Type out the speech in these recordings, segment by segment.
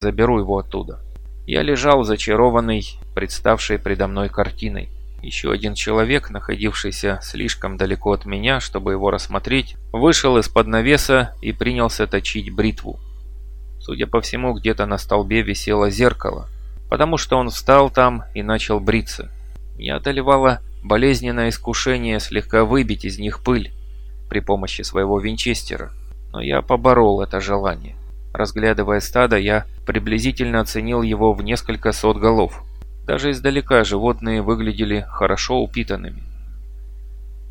заберу его оттуда. Я лежал зачарованный, представшей предо мной картиной. Еще один человек, находившийся слишком далеко от меня, чтобы его рассмотреть, вышел из-под навеса и принялся точить бритву. Судя по всему, где-то на столбе висело зеркало, потому что он встал там и начал бриться. Меня одолевало болезненное искушение слегка выбить из них пыль при помощи своего винчестера, но я поборол это желание. Разглядывая стадо, я приблизительно оценил его в несколько сот голов. Даже издалека животные выглядели хорошо упитанными.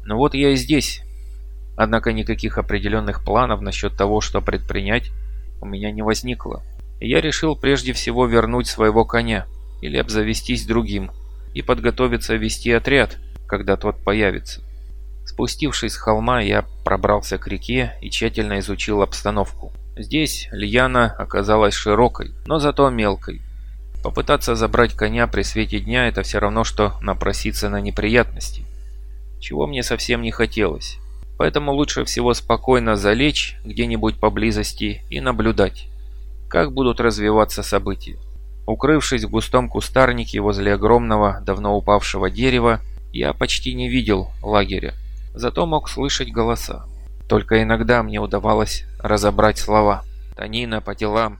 Но вот я и здесь. Однако никаких определенных планов насчет того, что предпринять, у меня не возникло. Я решил прежде всего вернуть своего коня или обзавестись другим и подготовиться вести отряд, когда тот появится. Спустившись с холма, я пробрался к реке и тщательно изучил обстановку. Здесь льяна оказалась широкой, но зато мелкой. Попытаться забрать коня при свете дня – это все равно, что напроситься на неприятности. Чего мне совсем не хотелось. Поэтому лучше всего спокойно залечь где-нибудь поблизости и наблюдать, как будут развиваться события. Укрывшись в густом кустарнике возле огромного, давно упавшего дерева, я почти не видел лагеря, зато мог слышать голоса. Только иногда мне удавалось разобрать слова. «Танина по делам»,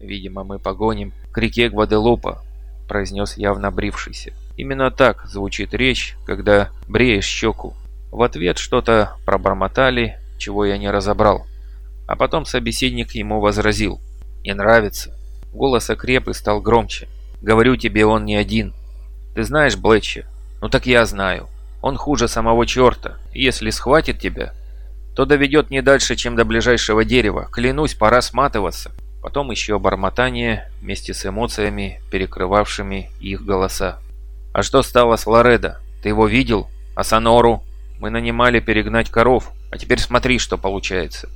«Видимо, мы погоним к реке Гваделупа», – произнес явно брившийся. Именно так звучит речь, когда бреешь щеку. В ответ что-то пробормотали, чего я не разобрал. А потом собеседник ему возразил. «Не нравится». Голос окреп и стал громче. «Говорю тебе, он не один. Ты знаешь Блетча? Ну так я знаю. Он хуже самого черта. Если схватит тебя, то доведет не дальше, чем до ближайшего дерева. Клянусь, пора сматываться». Потом еще бормотание вместе с эмоциями, перекрывавшими их голоса. «А что стало с Лоредо? Ты его видел? А Сонору? Мы нанимали перегнать коров, а теперь смотри, что получается».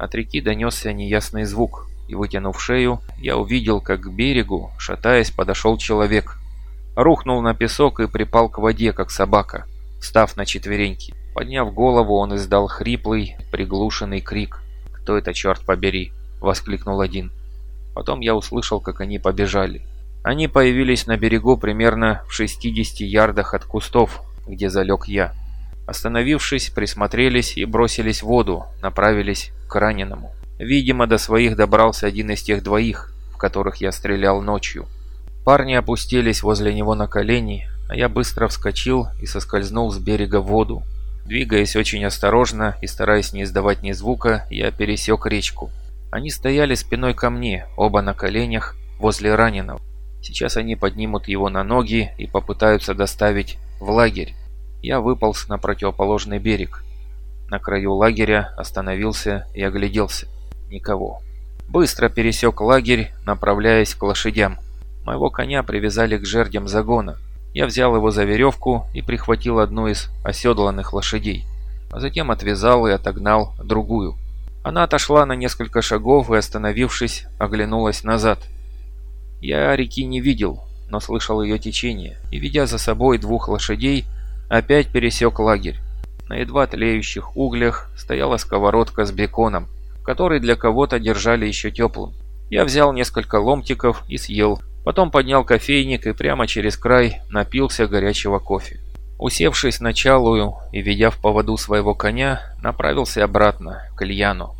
От реки донесся неясный звук, и, вытянув шею, я увидел, как к берегу, шатаясь, подошел человек. Рухнул на песок и припал к воде, как собака, встав на четвереньки. Подняв голову, он издал хриплый, приглушенный крик. «Кто это, черт побери?» — воскликнул один. Потом я услышал, как они побежали. Они появились на берегу примерно в 60 ярдах от кустов, где залег я. Остановившись, присмотрелись и бросились в воду, направились к раненому. Видимо, до своих добрался один из тех двоих, в которых я стрелял ночью. Парни опустились возле него на колени, а я быстро вскочил и соскользнул с берега в воду. Двигаясь очень осторожно и стараясь не издавать ни звука, я пересек речку. Они стояли спиной ко мне, оба на коленях, возле раненого. Сейчас они поднимут его на ноги и попытаются доставить в лагерь. Я выполз на противоположный берег. На краю лагеря остановился и огляделся. Никого. Быстро пересек лагерь, направляясь к лошадям. Моего коня привязали к жердям загона. Я взял его за веревку и прихватил одну из оседланных лошадей. А затем отвязал и отогнал другую. Она отошла на несколько шагов и, остановившись, оглянулась назад. Я реки не видел, но слышал ее течение, и, ведя за собой двух лошадей, опять пересек лагерь. На едва тлеющих углях стояла сковородка с беконом, который для кого-то держали еще теплым. Я взял несколько ломтиков и съел, потом поднял кофейник и прямо через край напился горячего кофе. Усевшись на чалую и ведя в поводу своего коня, направился обратно, к Ильяну.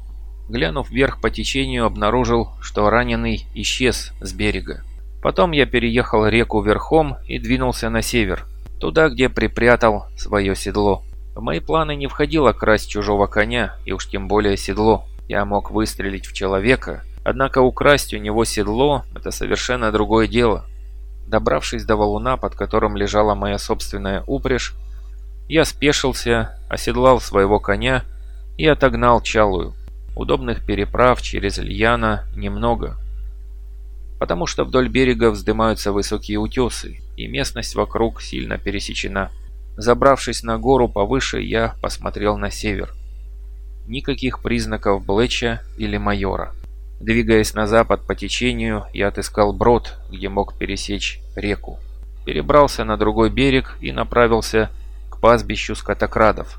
Глянув вверх по течению, обнаружил, что раненый исчез с берега. Потом я переехал реку верхом и двинулся на север, туда, где припрятал свое седло. В мои планы не входило красть чужого коня, и уж тем более седло. Я мог выстрелить в человека, однако украсть у него седло – это совершенно другое дело. Добравшись до валуна, под которым лежала моя собственная упряжь, я спешился, оседлал своего коня и отогнал чалую. Удобных переправ через Льяна немного, потому что вдоль берега вздымаются высокие утесы, и местность вокруг сильно пересечена. Забравшись на гору повыше, я посмотрел на север. Никаких признаков Блэча или майора. Двигаясь на запад по течению, я отыскал брод, где мог пересечь реку. Перебрался на другой берег и направился к пастбищу скотокрадов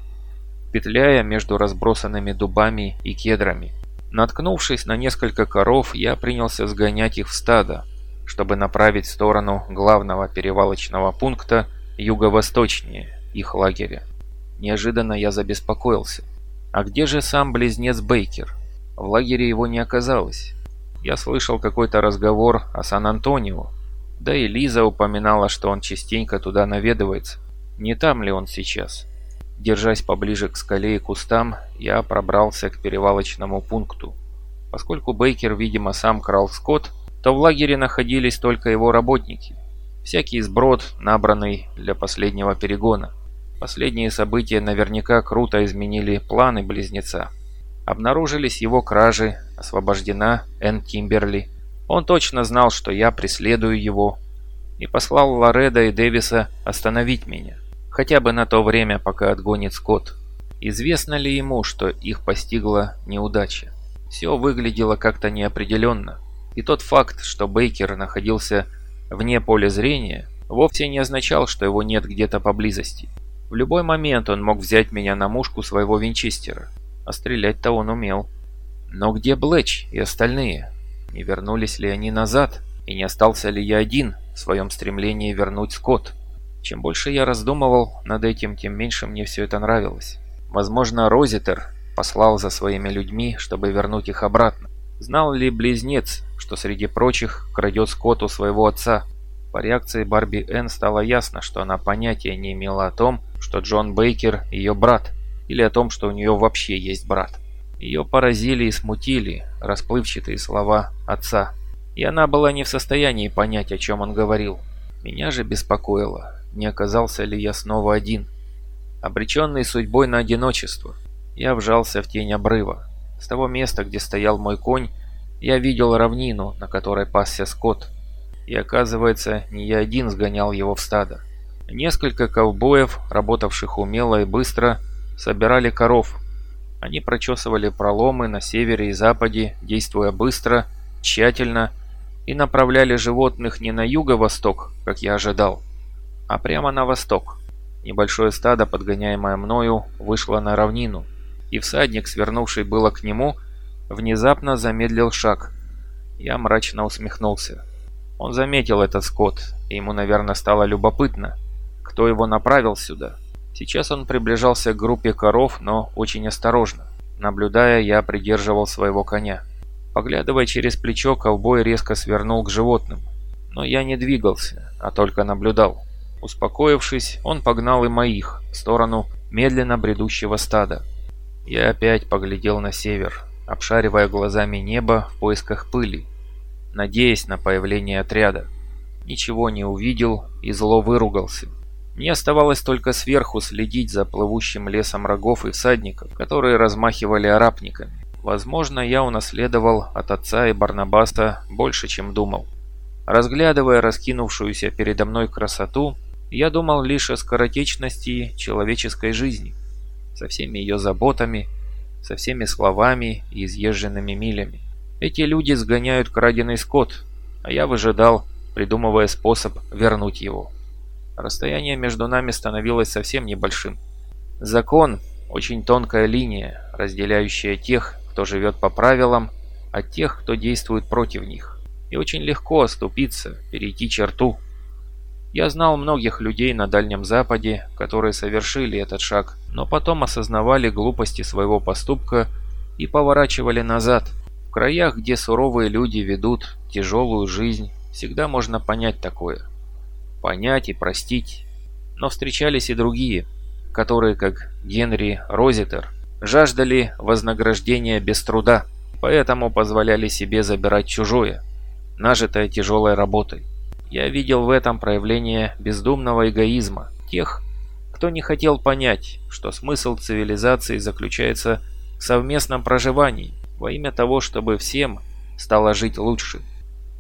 петляя между разбросанными дубами и кедрами. Наткнувшись на несколько коров, я принялся сгонять их в стадо, чтобы направить в сторону главного перевалочного пункта юго-восточнее их лагеря. Неожиданно я забеспокоился. А где же сам близнец Бейкер? В лагере его не оказалось. Я слышал какой-то разговор о Сан-Антонио, да и Лиза упоминала, что он частенько туда наведывается. Не там ли он сейчас? Держась поближе к скале и кустам, я пробрался к перевалочному пункту. Поскольку Бейкер, видимо, сам крал скот, то в лагере находились только его работники. Всякий сброд, набранный для последнего перегона. Последние события наверняка круто изменили планы близнеца. Обнаружились его кражи, освобождена Энн Кимберли. Он точно знал, что я преследую его, и послал Лореда и Дэвиса остановить меня. Хотя бы на то время, пока отгонит скот. Известно ли ему, что их постигла неудача? Все выглядело как-то неопределенно. И тот факт, что Бейкер находился вне поля зрения, вовсе не означал, что его нет где-то поблизости. В любой момент он мог взять меня на мушку своего винчестера а стрелять-то он умел. Но где Блэч и остальные? Не вернулись ли они назад? И не остался ли я один в своем стремлении вернуть скот? Чем больше я раздумывал над этим, тем меньше мне все это нравилось. Возможно, Розитер послал за своими людьми, чтобы вернуть их обратно. Знал ли близнец, что среди прочих крадет скот у своего отца? По реакции Барби Энн стало ясно, что она понятия не имела о том, что Джон Бейкер ее брат – или о том, что у нее вообще есть брат. Ее поразили и смутили расплывчатые слова отца, и она была не в состоянии понять, о чем он говорил. Меня же беспокоило, не оказался ли я снова один. Обреченный судьбой на одиночество, я вжался в тень обрыва. С того места, где стоял мой конь, я видел равнину, на которой пасся скот. И оказывается, не я один сгонял его в стадо. Несколько ковбоев, работавших умело и быстро, собирали коров. Они прочесывали проломы на севере и западе, действуя быстро, тщательно, и направляли животных не на юго-восток, как я ожидал, а прямо на восток. Небольшое стадо, подгоняемое мною, вышло на равнину, и всадник, свернувший было к нему, внезапно замедлил шаг. Я мрачно усмехнулся. Он заметил этот скот, и ему, наверное, стало любопытно, кто его направил сюда. Сейчас он приближался к группе коров, но очень осторожно. Наблюдая, я придерживал своего коня. Поглядывая через плечо, ковбой резко свернул к животным. Но я не двигался, а только наблюдал. Успокоившись, он погнал и моих в сторону медленно бредущего стада. Я опять поглядел на север, обшаривая глазами небо в поисках пыли, надеясь на появление отряда. Ничего не увидел и зло выругался. Мне оставалось только сверху следить за плывущим лесом рогов и всадников, которые размахивали арапниками. Возможно, я унаследовал от отца и Барнабаста больше, чем думал. Разглядывая раскинувшуюся передо мной красоту, я думал лишь о скоротечности человеческой жизни, со всеми ее заботами, со всеми словами и изъезженными милями. Эти люди сгоняют краденый скот, а я выжидал, придумывая способ вернуть его. Расстояние между нами становилось совсем небольшим. Закон – очень тонкая линия, разделяющая тех, кто живет по правилам, от тех, кто действует против них. И очень легко оступиться, перейти черту. Я знал многих людей на Дальнем Западе, которые совершили этот шаг, но потом осознавали глупости своего поступка и поворачивали назад. В краях, где суровые люди ведут тяжелую жизнь, всегда можно понять такое понять и простить. Но встречались и другие, которые, как Генри Розитер, жаждали вознаграждения без труда, поэтому позволяли себе забирать чужое, нажитое тяжелой работой. Я видел в этом проявление бездумного эгоизма тех, кто не хотел понять, что смысл цивилизации заключается в совместном проживании во имя того, чтобы всем стало жить лучше.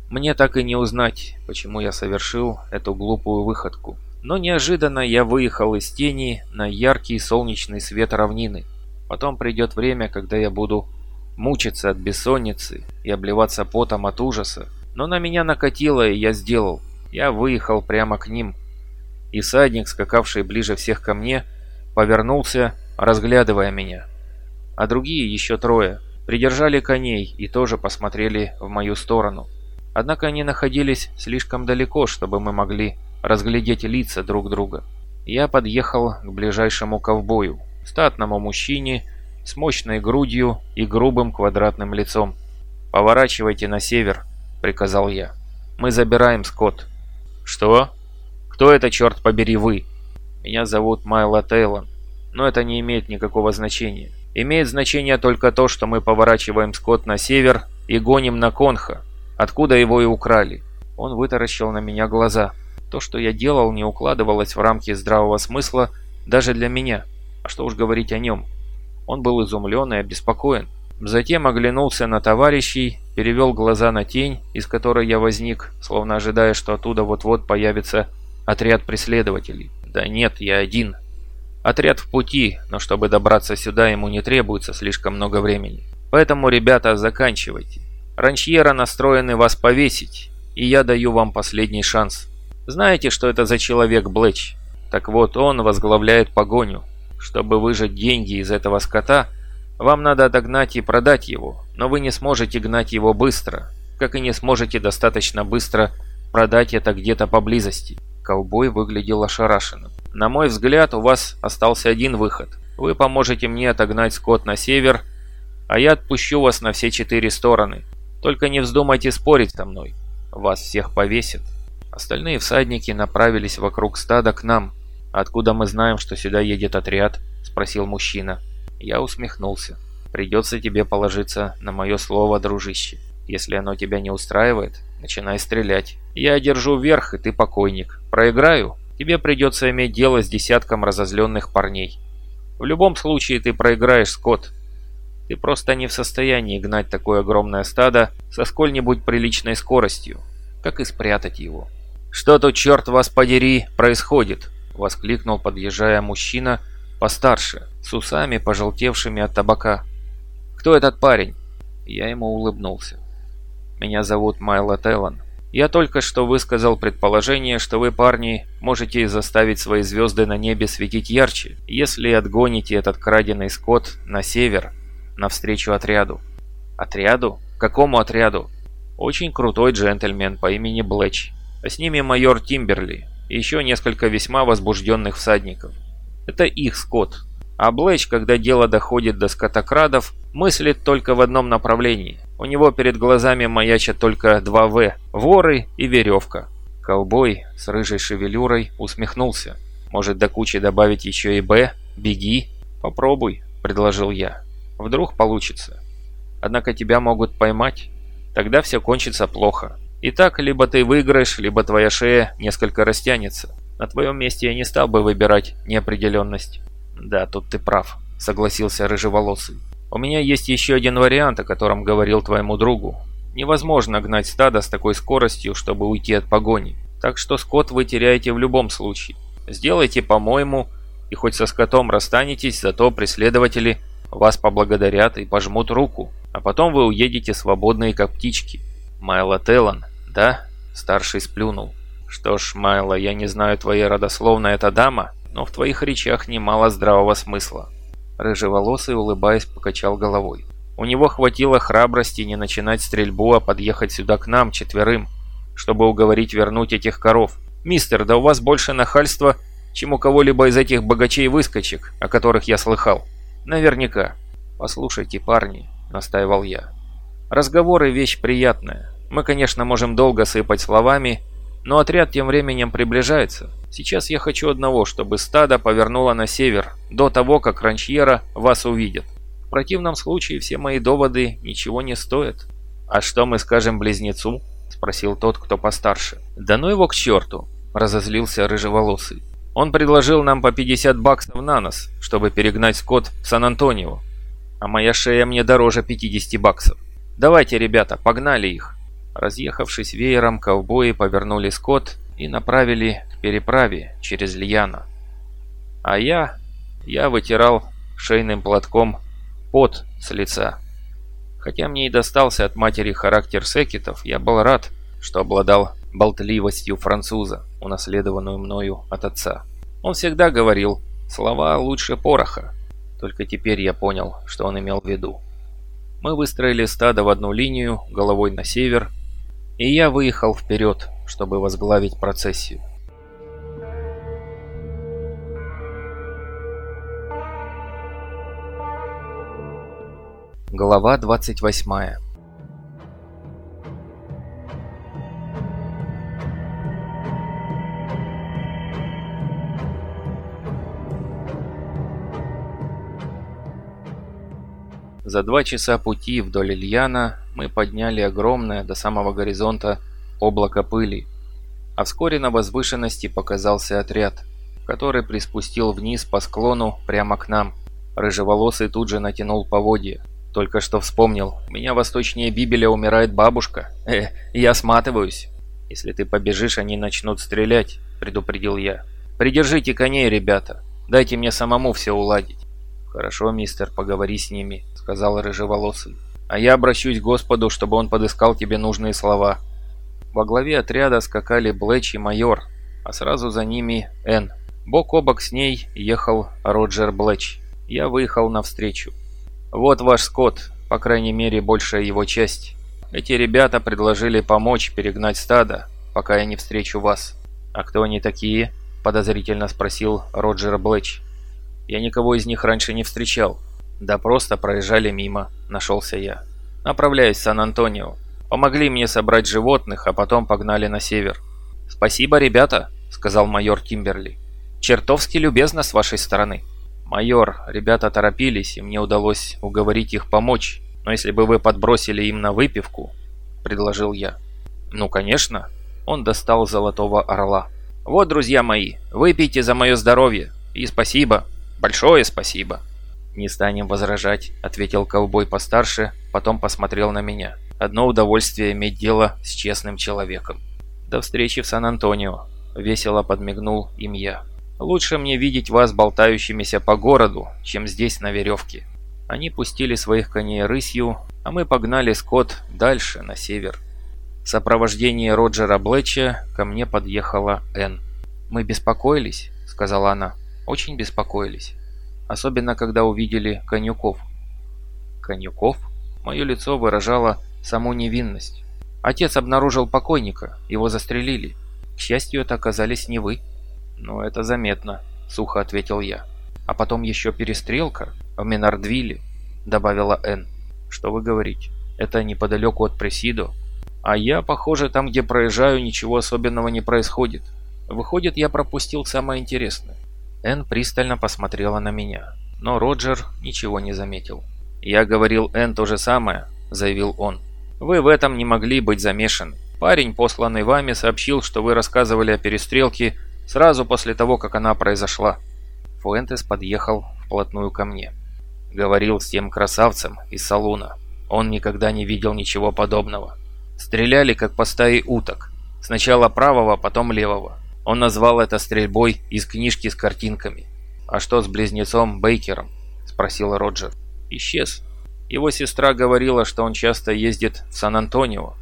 Мне так и не узнать, почему я совершил эту глупую выходку. Но неожиданно я выехал из тени на яркий солнечный свет равнины. Потом придет время, когда я буду мучиться от бессонницы и обливаться потом от ужаса. Но на меня накатило, и я сделал. Я выехал прямо к ним. И садник, скакавший ближе всех ко мне, повернулся, разглядывая меня. А другие еще трое придержали коней и тоже посмотрели в мою сторону. Однако они находились слишком далеко, чтобы мы могли разглядеть лица друг друга. Я подъехал к ближайшему ковбою, статному мужчине с мощной грудью и грубым квадратным лицом. «Поворачивайте на север», — приказал я. «Мы забираем скот». «Что? Кто это, черт побери, вы?» «Меня зовут Майло Тейлон, но это не имеет никакого значения. Имеет значение только то, что мы поворачиваем скот на север и гоним на Конха, откуда его и украли». Он вытаращил на меня глаза. То, что я делал, не укладывалось в рамки здравого смысла даже для меня. А что уж говорить о нем. Он был изумлен и обеспокоен. Затем оглянулся на товарищей, перевел глаза на тень, из которой я возник, словно ожидая, что оттуда вот-вот появится отряд преследователей. Да нет, я один. Отряд в пути, но чтобы добраться сюда, ему не требуется слишком много времени. Поэтому, ребята, заканчивайте. Ранчьера настроены вас повесить, и я даю вам последний шанс. Знаете, что это за человек Блэч? Так вот, он возглавляет погоню. Чтобы выжать деньги из этого скота – вам надо догнать и продать его, но вы не сможете гнать его быстро, как и не сможете достаточно быстро продать это где-то поблизости. Ковбой выглядел ошарашенным. На мой взгляд, у вас остался один выход. Вы поможете мне отогнать скот на север, а я отпущу вас на все четыре стороны. Только не вздумайте спорить со мной. Вас всех повесят. Остальные всадники направились вокруг стада к нам. «Откуда мы знаем, что сюда едет отряд?» – спросил мужчина. Я усмехнулся. «Придется тебе положиться на мое слово, дружище. Если оно тебя не устраивает, начинай стрелять. Я держу верх, и ты покойник. Проиграю, тебе придется иметь дело с десятком разозленных парней. В любом случае ты проиграешь, Скотт. Ты просто не в состоянии гнать такое огромное стадо со сколь-нибудь приличной скоростью. Как и спрятать его. «Что тут, черт вас подери, происходит?» — воскликнул, подъезжая мужчина постарше, с усами, пожелтевшими от табака. «Кто этот парень?» Я ему улыбнулся. «Меня зовут Майло Теллан. Я только что высказал предположение, что вы, парни, можете заставить свои звезды на небе светить ярче, если отгоните этот краденый скот на север, навстречу отряду». «Отряду? Какому отряду?» «Очень крутой джентльмен по имени Блэч, а с ними майор Тимберли и еще несколько весьма возбужденных всадников. Это их скот. А Блэч, когда дело доходит до скотокрадов, мыслит только в одном направлении. У него перед глазами маячат только два «В» – воры и веревка. Ковбой с рыжей шевелюрой усмехнулся. «Может, до кучи добавить еще и «Б»? Беги!» «Попробуй», – предложил я. «Вдруг получится. Однако тебя могут поймать. Тогда все кончится плохо. Итак, либо ты выиграешь, либо твоя шея несколько растянется. На твоем месте я не стал бы выбирать неопределенность. Да, тут ты прав, согласился рыжеволосый. У меня есть еще один вариант, о котором говорил твоему другу. Невозможно гнать стадо с такой скоростью, чтобы уйти от погони. Так что скот вы теряете в любом случае. Сделайте по-моему, и хоть со скотом расстанетесь, зато преследователи вас поблагодарят и пожмут руку. А потом вы уедете свободные, как птички. Майло Теллан, да? Старший сплюнул. «Что ж, Майло, я не знаю твоей родословной эта дама, но в твоих речах немало здравого смысла». Рыжеволосый, улыбаясь, покачал головой. У него хватило храбрости не начинать стрельбу, а подъехать сюда к нам, четверым, чтобы уговорить вернуть этих коров. «Мистер, да у вас больше нахальства, чем у кого-либо из этих богачей-выскочек, о которых я слыхал. Наверняка». «Послушайте, парни», — настаивал я. «Разговоры — вещь приятная. Мы, конечно, можем долго сыпать словами, но отряд тем временем приближается. Сейчас я хочу одного, чтобы стадо повернуло на север, до того, как ранчьера вас увидит. В противном случае все мои доводы ничего не стоят. «А что мы скажем близнецу?» – спросил тот, кто постарше. «Да ну его к черту!» – разозлился рыжеволосый. «Он предложил нам по 50 баксов на нос, чтобы перегнать скот в Сан-Антонио. А моя шея мне дороже 50 баксов. Давайте, ребята, погнали их!» Разъехавшись веером, ковбои повернули скот и направили к переправе через Льяно. А я... я вытирал шейным платком пот с лица. Хотя мне и достался от матери характер секетов, я был рад, что обладал болтливостью француза, унаследованную мною от отца. Он всегда говорил «слова лучше пороха», только теперь я понял, что он имел в виду. Мы выстроили стадо в одну линию, головой на север, и я выехал вперед, чтобы возглавить процессию. Глава 28 За два часа пути вдоль Ильяна мы подняли огромное до самого горизонта облако пыли, а вскоре на возвышенности показался отряд, который приспустил вниз по склону прямо к нам. Рыжеволосый тут же натянул поводья. Только что вспомнил, у меня восточнее Бибеля умирает бабушка. Э, я сматываюсь. Если ты побежишь, они начнут стрелять, предупредил я. Придержите коней, ребята. Дайте мне самому все уладить. «Хорошо, мистер, поговори с ними», — сказал рыжеволосый. «А я обращусь к Господу, чтобы он подыскал тебе нужные слова». Во главе отряда скакали Блэч и майор, а сразу за ними Энн. Бок о бок с ней ехал Роджер Блэч. Я выехал навстречу. «Вот ваш скот, по крайней мере, большая его часть. Эти ребята предложили помочь перегнать стадо, пока я не встречу вас». «А кто они такие?» – подозрительно спросил Роджер Блэч. Я никого из них раньше не встречал. Да просто проезжали мимо, нашелся я. Направляюсь в Сан-Антонио. Помогли мне собрать животных, а потом погнали на север. «Спасибо, ребята», — сказал майор Кимберли. «Чертовски любезно с вашей стороны». «Майор, ребята торопились, и мне удалось уговорить их помочь. Но если бы вы подбросили им на выпивку», — предложил я. «Ну, конечно». Он достал золотого орла. «Вот, друзья мои, выпейте за мое здоровье. И спасибо, «Большое спасибо!» «Не станем возражать», — ответил ковбой постарше, потом посмотрел на меня. «Одно удовольствие иметь дело с честным человеком». «До встречи в Сан-Антонио», — весело подмигнул им я. «Лучше мне видеть вас болтающимися по городу, чем здесь на веревке». Они пустили своих коней рысью, а мы погнали скот дальше, на север. В сопровождении Роджера Блэча ко мне подъехала Энн. «Мы беспокоились», — сказала она очень беспокоились. Особенно, когда увидели конюков. Конюков? Мое лицо выражало саму невинность. Отец обнаружил покойника, его застрелили. К счастью, это оказались не вы. «Ну, это заметно», — сухо ответил я. «А потом еще перестрелка в Менардвилле», — добавила Энн. «Что вы говорите? Это неподалеку от Пресидо. А я, похоже, там, где проезжаю, ничего особенного не происходит. Выходит, я пропустил самое интересное. Энн пристально посмотрела на меня, но Роджер ничего не заметил. «Я говорил Энн то же самое», — заявил он. «Вы в этом не могли быть замешаны. Парень, посланный вами, сообщил, что вы рассказывали о перестрелке сразу после того, как она произошла». Фуэнтес подъехал вплотную ко мне. Говорил с тем красавцем из салуна. Он никогда не видел ничего подобного. Стреляли, как по стае уток. Сначала правого, потом левого. Он назвал это стрельбой из книжки с картинками. «А что с близнецом Бейкером?» – спросил Роджер. «Исчез. Его сестра говорила, что он часто ездит в Сан-Антонио,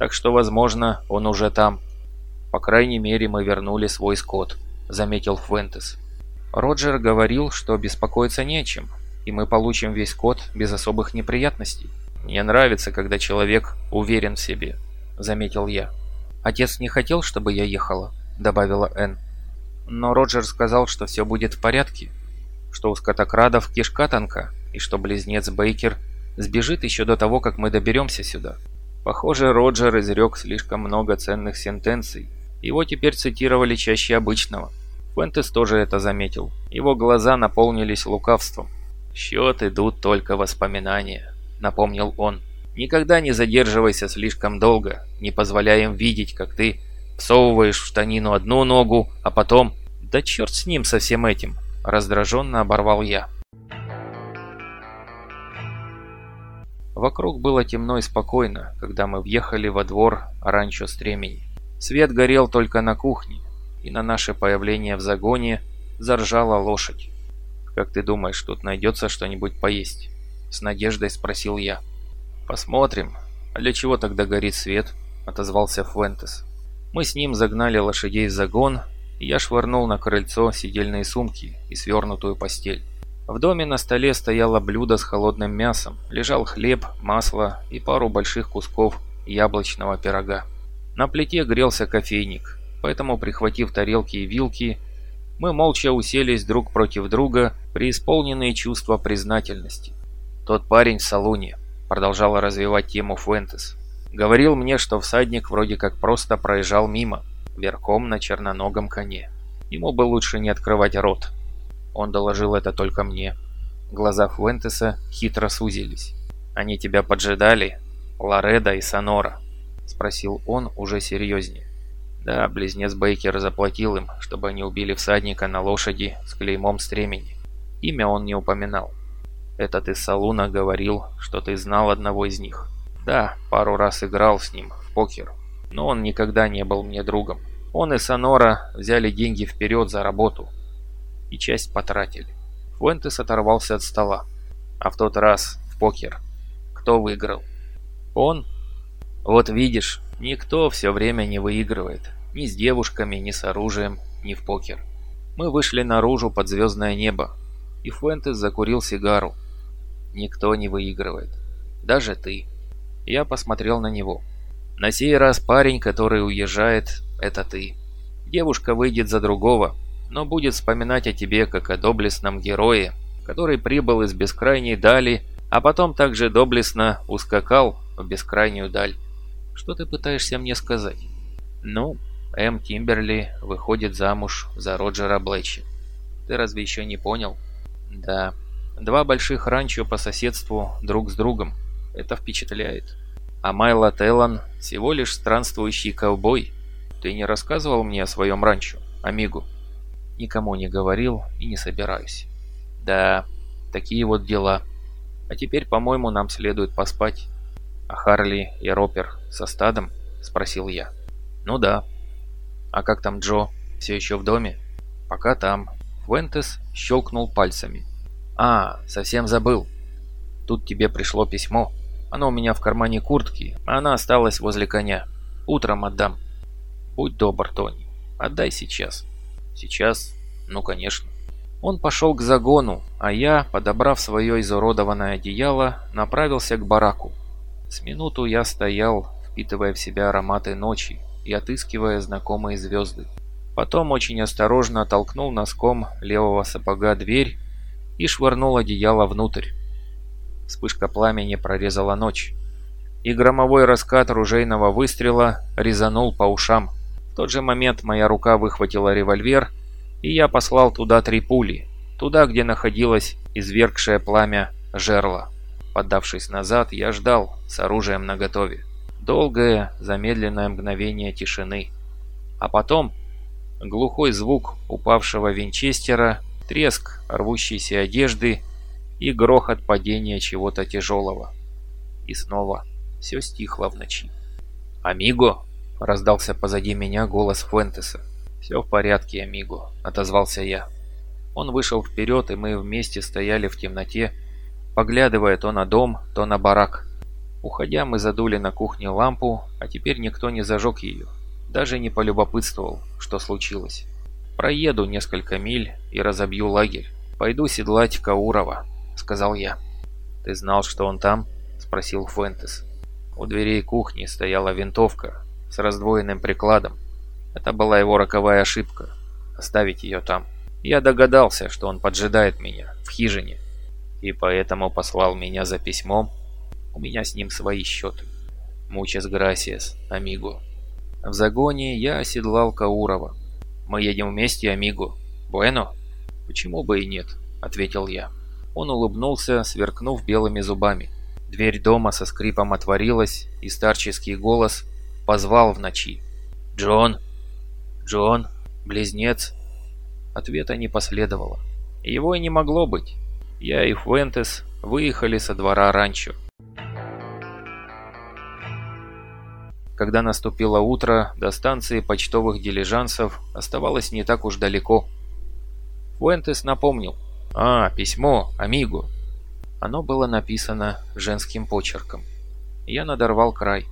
так что, возможно, он уже там. По крайней мере, мы вернули свой скот», – заметил Фуэнтес. Роджер говорил, что беспокоиться не о чем, и мы получим весь код без особых неприятностей. «Мне нравится, когда человек уверен в себе», – заметил я. «Отец не хотел, чтобы я ехала?» — добавила Энн. Но Роджер сказал, что все будет в порядке, что у скотокрадов кишка тонка, и что близнец Бейкер сбежит еще до того, как мы доберемся сюда. Похоже, Роджер изрек слишком много ценных сентенций. Его теперь цитировали чаще обычного. Фентес тоже это заметил. Его глаза наполнились лукавством. «Счет идут только воспоминания», — напомнил он. «Никогда не задерживайся слишком долго, не позволяя им видеть, как ты Всовываешь в штанину одну ногу, а потом... Да черт с ним, со всем этим. Раздраженно оборвал я. Вокруг было темно и спокойно, когда мы въехали во двор ранчо Стремени. Свет горел только на кухне, и на наше появление в загоне заржала лошадь. «Как ты думаешь, тут найдется что-нибудь поесть?» С надеждой спросил я. «Посмотрим. А для чего тогда горит свет?» Отозвался Фуэнтес. Мы с ним загнали лошадей в загон, и я швырнул на крыльцо сидельные сумки и свернутую постель. В доме на столе стояло блюдо с холодным мясом, лежал хлеб, масло и пару больших кусков яблочного пирога. На плите грелся кофейник, поэтому, прихватив тарелки и вилки, мы молча уселись друг против друга, преисполненные чувства признательности. «Тот парень в салоне», — продолжала развивать тему Фуэнтес, — «говорил мне, что всадник вроде как просто проезжал мимо, верхом на черноногом коне. Ему бы лучше не открывать рот, он доложил это только мне. Глаза Фуэнтеса хитро сузились. «Они тебя поджидали? Лореда и Сонора?» Спросил он уже серьезнее. Да, близнец Бейкер заплатил им, чтобы они убили всадника на лошади с клеймом стремени. Имя он не упоминал. Этот из Салуна говорил, что ты знал одного из них. Да, пару раз играл с ним в покер, но он никогда не был мне другом. Он и Сонора взяли деньги вперед за работу, и часть потратили. Фуэнтес оторвался от стола. А в тот раз, в покер, кто выиграл? Он? Вот видишь, никто все время не выигрывает. Ни с девушками, ни с оружием, ни в покер. Мы вышли наружу под звездное небо, и Фуэнтес закурил сигару. Никто не выигрывает. Даже ты. Я посмотрел на него. На сей раз парень, который уезжает, это ты. Девушка выйдет за другого, но будет вспоминать о тебе как о доблестном герое, который прибыл из бескрайней дали, а потом также доблестно ускакал в бескрайнюю даль. Что ты пытаешься мне сказать? Ну, М. Тимберли выходит замуж за Роджера Блэчи. Ты разве еще не понял? Да. Два больших ранчо по соседству друг с другом. Это впечатляет. А Майло Теллан всего лишь странствующий ковбой. Ты не рассказывал мне о своем ранчо, Амигу? Никому не говорил и не собираюсь. Да, такие вот дела. А теперь, по-моему, нам следует поспать. А Харли и Ропер со стадом? Спросил я. Ну да. А как там Джо? Все еще в доме? Пока там. Фуэнтес щелкнул пальцами. А, совсем забыл. Тут тебе пришло письмо. Оно у меня в кармане куртки, а она осталась возле коня. Утром отдам. Будь добр, Тони. Отдай сейчас. Сейчас? Ну, конечно. Он пошел к загону, а я, подобрав свое изуродованное одеяло, направился к бараку. С минуту я стоял, впитывая в себя ароматы ночи и отыскивая знакомые звезды. Потом очень осторожно толкнул носком левого сапога дверь и швырнул одеяло внутрь. Вспышка пламени прорезала ночь, и громовой раскат ружейного выстрела резанул по ушам тот же момент моя рука выхватила револьвер, и я послал туда три пули, туда, где находилось извергшее пламя жерла. Поддавшись назад, я ждал с оружием наготове. Долгое, замедленное мгновение тишины. А потом глухой звук упавшего винчестера, треск рвущейся одежды и грохот падения чего-то тяжелого. И снова все стихло в ночи. «Амиго!» — раздался позади меня голос Фуэнтеса. «Все в порядке, Амиго», — отозвался я. Он вышел вперед, и мы вместе стояли в темноте, поглядывая то на дом, то на барак. Уходя, мы задули на кухне лампу, а теперь никто не зажег ее. Даже не полюбопытствовал, что случилось. «Проеду несколько миль и разобью лагерь. Пойду седлать Каурова», — сказал я. «Ты знал, что он там?» — спросил Фуэнтес. У дверей кухни стояла винтовка, с раздвоенным прикладом. Это была его роковая ошибка – оставить ее там. Я догадался, что он поджидает меня в хижине, и поэтому послал меня за письмом. У меня с ним свои счеты. Мучас грасиас, амиго. В загоне я оседлал Каурова. Мы едем вместе, амиго. Буэно? Почему бы и нет, ответил я. Он улыбнулся, сверкнув белыми зубами. Дверь дома со скрипом отворилась, и старческий голос позвал в ночи. «Джон! Джон! Близнец!» Ответа не последовало. Его и не могло быть. Я и Фуэнтес выехали со двора ранчо. Когда наступило утро, до станции почтовых дилижансов оставалось не так уж далеко. Фуэнтес напомнил. «А, письмо, амиго!» Оно было написано женским почерком. Я надорвал край.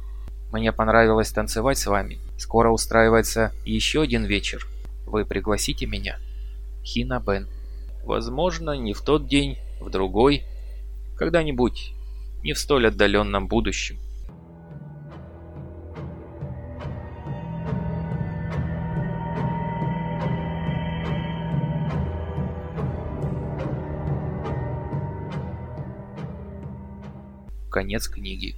Мне понравилось танцевать с вами. Скоро устраивается еще один вечер. Вы пригласите меня? Хина Бен. Возможно, не в тот день, в другой, когда-нибудь, не в столь отдаленном будущем. Конец книги.